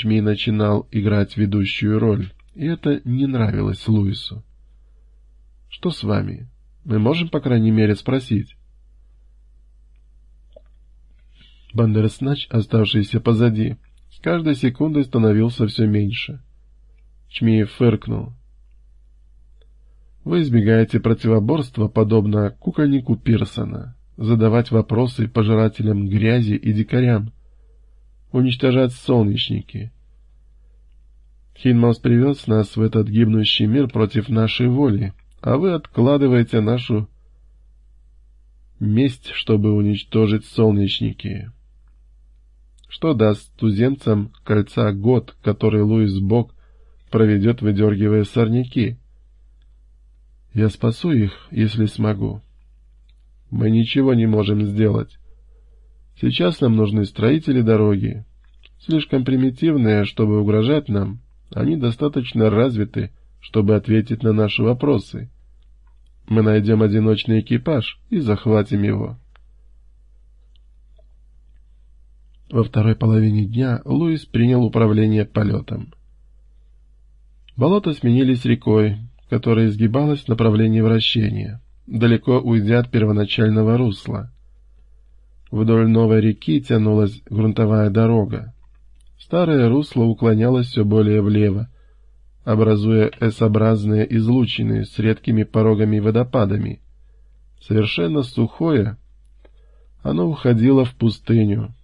Чми начинал играть ведущую роль, и это не нравилось Луису. «Что с вами? Мы можем, по крайней мере, спросить?» Бандерснач, оставшийся позади, с каждой секундой становился все меньше. Чмиев фыркнул. Вы избегаете противоборства, подобно кукольнику Пирсона, задавать вопросы пожирателям грязи и дикарям, уничтожать солнечники. Хинмас привез нас в этот гибнущий мир против нашей воли, а вы откладываете нашу месть, чтобы уничтожить солнечники. Что даст туземцам кольца год, который Луис Бог проведет, выдергивая сорняки? Я спасу их, если смогу. Мы ничего не можем сделать. Сейчас нам нужны строители дороги. Слишком примитивные, чтобы угрожать нам. Они достаточно развиты, чтобы ответить на наши вопросы. Мы найдем одиночный экипаж и захватим его. Во второй половине дня Луис принял управление полетом. Болота сменились рекой, которая изгибалась в направлении вращения, далеко уйдя от первоначального русла. Вдоль новой реки тянулась грунтовая дорога. Старое русло уклонялось все более влево, образуя S-образные излучины с редкими порогами и водопадами. Совершенно сухое, оно уходило в пустыню,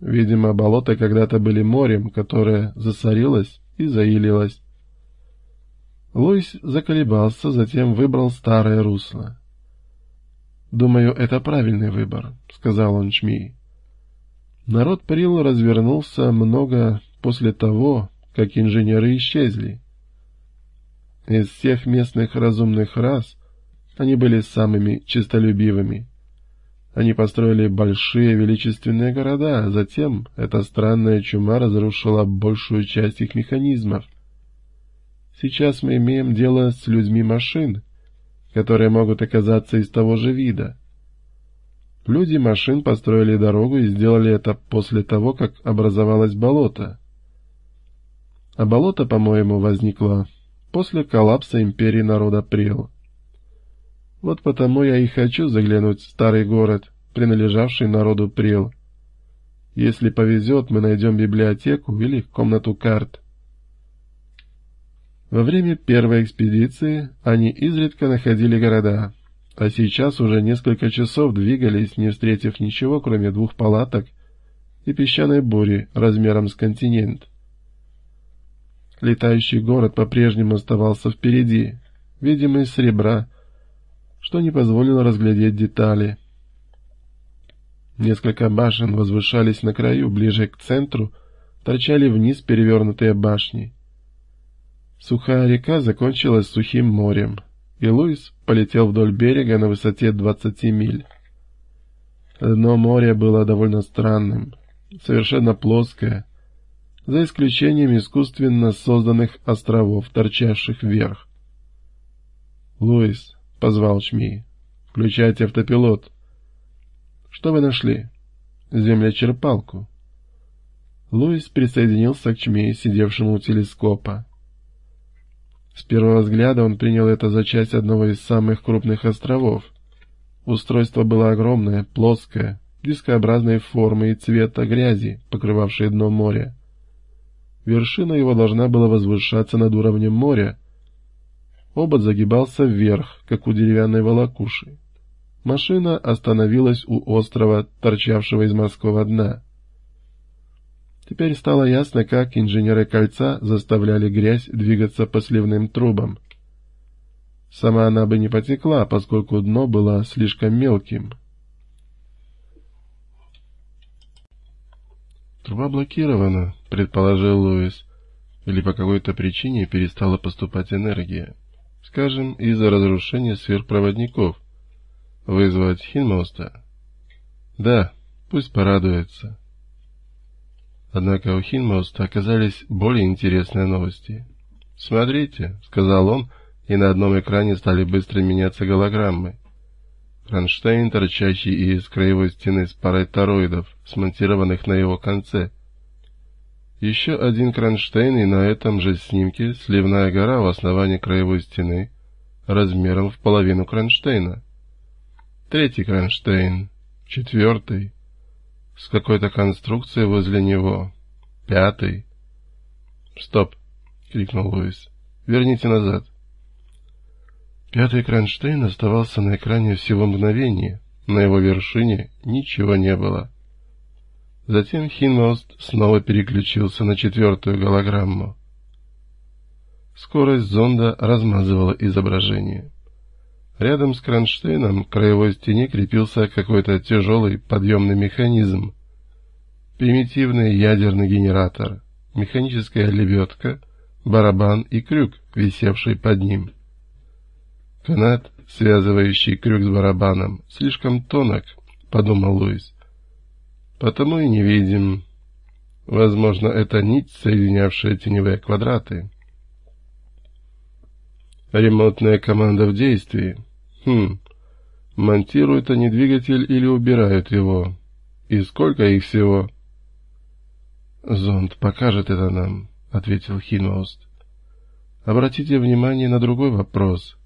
Видимо, болота когда-то были морем, которое засорилось и заилилось. Луис заколебался, затем выбрал старое русло. «Думаю, это правильный выбор», — сказал он Чми. Народ Прил развернулся много после того, как инженеры исчезли. Из всех местных разумных рас они были самыми честолюбивыми. Они построили большие величественные города, а затем эта странная чума разрушила большую часть их механизмов. Сейчас мы имеем дело с людьми машин, которые могут оказаться из того же вида. Люди машин построили дорогу и сделали это после того, как образовалось болото. А болото, по-моему, возникло после коллапса империи народа Прил. Вот потому я и хочу заглянуть в старый город, принадлежавший народу Прил. Если повезет, мы найдем библиотеку или комнату карт. Во время первой экспедиции они изредка находили города, а сейчас уже несколько часов двигались, не встретив ничего, кроме двух палаток и песчаной бури размером с континент. Летающий город по-прежнему оставался впереди, видимый с ребра, что не позволило разглядеть детали. Несколько башен возвышались на краю, ближе к центру, торчали вниз перевернутые башни. Сухая река закончилась сухим морем, и Луис полетел вдоль берега на высоте 20 миль. Дно моря было довольно странным, совершенно плоское, за исключением искусственно созданных островов, торчавших вверх. «Луис», — позвал Шми. — Включайте автопилот. — Что вы нашли? — Землячерпалку. Луис присоединился к Чми, сидевшему у телескопа. С первого взгляда он принял это за часть одного из самых крупных островов. Устройство было огромное, плоское, дискообразной формы и цвета грязи, покрывавшей дно моря. Вершина его должна была возвышаться над уровнем моря, Обод загибался вверх, как у деревянной волокуши. Машина остановилась у острова, торчавшего из морского дна. Теперь стало ясно, как инженеры кольца заставляли грязь двигаться по сливным трубам. Сама она бы не потекла, поскольку дно было слишком мелким. «Труба блокирована», — предположил Луис, или по какой-то причине перестала поступать энергия скажем, из-за разрушения сверхпроводников. Вызвать Хинмоста? Да, пусть порадуется. Однако у Хинмоста оказались более интересные новости. «Смотрите», — сказал он, и на одном экране стали быстро меняться голограммы. Кронштейн, торчащий из краевой стены с парой тороидов, смонтированных на его конце. Еще один кронштейн, и на этом же снимке сливная гора у основания краевой стены размером в половину кронштейна. Третий кронштейн, четвертый, с какой-то конструкцией возле него, пятый. «Стоп!» — крикнул Луис. «Верните назад!» Пятый кронштейн оставался на экране всего мгновение. На его вершине ничего не было. Затем Хинмост снова переключился на четвертую голограмму. Скорость зонда размазывала изображение. Рядом с кронштейном к краевой стене крепился какой-то тяжелый подъемный механизм. Примитивный ядерный генератор, механическая лебедка, барабан и крюк, висевший под ним. Канат, связывающий крюк с барабаном, слишком тонок, подумал Луис. Потому и не видим. Возможно, это нить, соединявшая теневые квадраты. Ремонтная команда в действии. Хм. Монтируют они двигатель или убирают его? И сколько их всего? Зонд покажет это нам, ответил Хинмост. Обратите внимание на другой вопрос.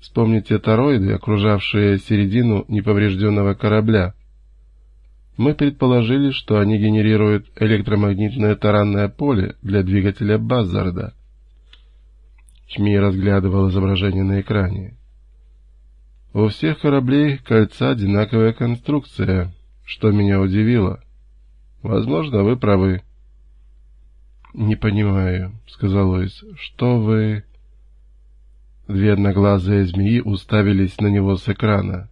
Вспомните тороиды, окружавшие середину неповрежденного корабля. Мы предположили, что они генерируют электромагнитное таранное поле для двигателя Баззарда. Чми разглядывал изображение на экране. У всех кораблей кольца одинаковая конструкция, что меня удивило. Возможно, вы правы. — Не понимаю, — сказал Луис, — что вы... Две одноглазые змеи уставились на него с экрана.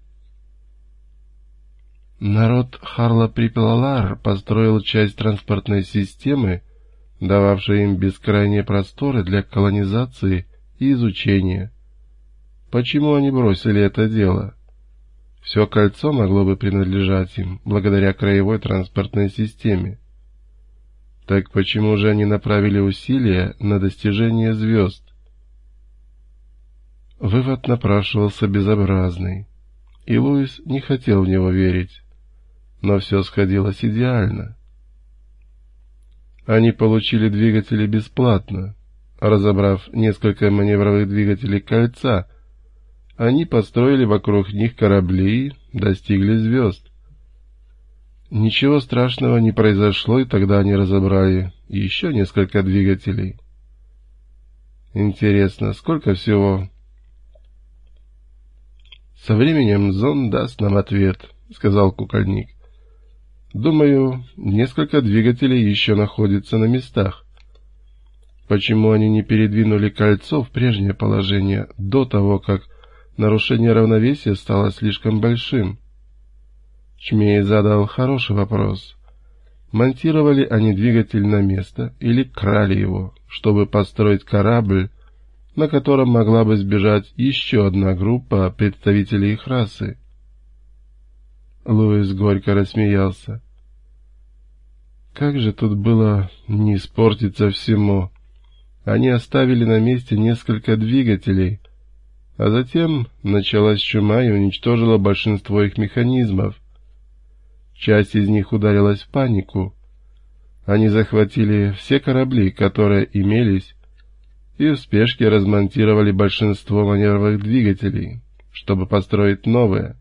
Народ Харла Припелалар построил часть транспортной системы, дававшей им бескрайние просторы для колонизации и изучения. Почему они бросили это дело? Все кольцо могло бы принадлежать им, благодаря краевой транспортной системе. Так почему же они направили усилия на достижение звезд? Вывод напрашивался безобразный, и Луис не хотел в него верить но все сходилось идеально. Они получили двигатели бесплатно. Разобрав несколько маневровых двигателей кольца, они построили вокруг них корабли, достигли звезд. Ничего страшного не произошло, и тогда они разобрали еще несколько двигателей. Интересно, сколько всего? Со временем Зон даст нам ответ, — сказал кукольник. Думаю, несколько двигателей еще находятся на местах. Почему они не передвинули кольцо в прежнее положение до того, как нарушение равновесия стало слишком большим? Чмей задал хороший вопрос. Монтировали они двигатель на место или крали его, чтобы построить корабль, на котором могла бы сбежать еще одна группа представителей их расы? Луис горько рассмеялся. Как же тут было не испортиться всему? Они оставили на месте несколько двигателей, а затем началась чума и уничтожила большинство их механизмов. Часть из них ударилась в панику. Они захватили все корабли, которые имелись, и в спешке размонтировали большинство маневровых двигателей, чтобы построить новые.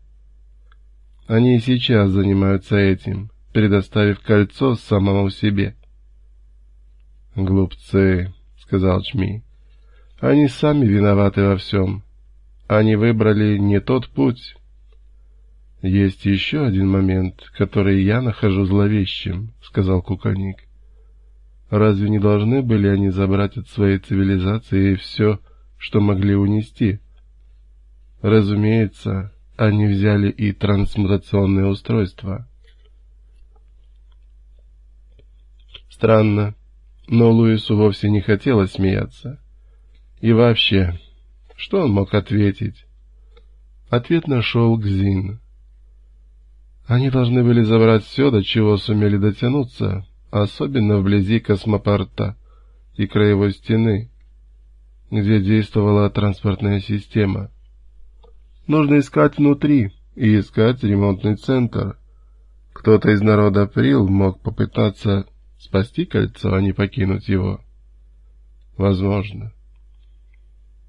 Они и сейчас занимаются этим — предоставив кольцо самому себе. «Глупцы», — сказал Чми, — «они сами виноваты во всем. Они выбрали не тот путь». «Есть еще один момент, который я нахожу зловещим», — сказал кукольник. «Разве не должны были они забрать от своей цивилизации все, что могли унести?» «Разумеется, они взяли и трансмутационные устройства». Странно, но Луису вовсе не хотелось смеяться. И вообще, что он мог ответить? Ответ нашел Гзин. Они должны были забрать все, до чего сумели дотянуться, особенно вблизи космопорта и краевой стены, где действовала транспортная система. Нужно искать внутри и искать ремонтный центр. Кто-то из народа Прил мог попытаться Спасти кольцо, а не покинуть его? Возможно.